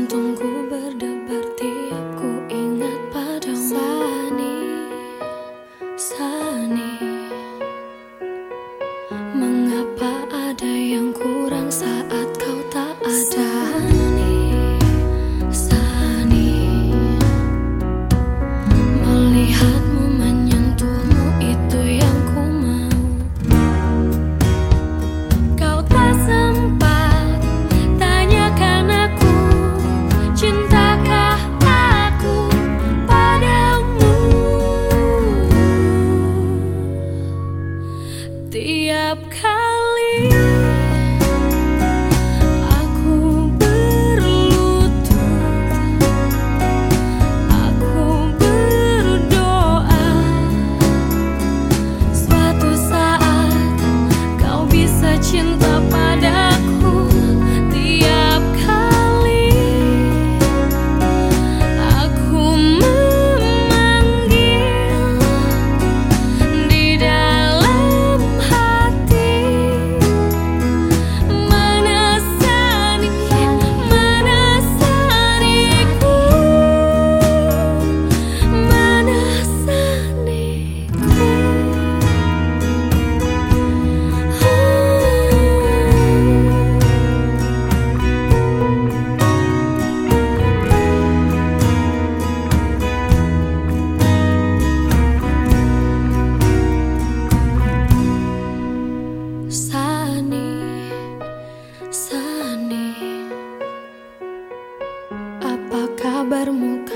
Jantungku berdebar tiapku.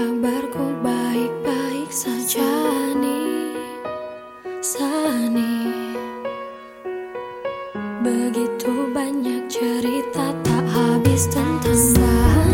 Kabarku baik-baik saja nih Sani. Begitu banyak cerita tak habis tentang Sani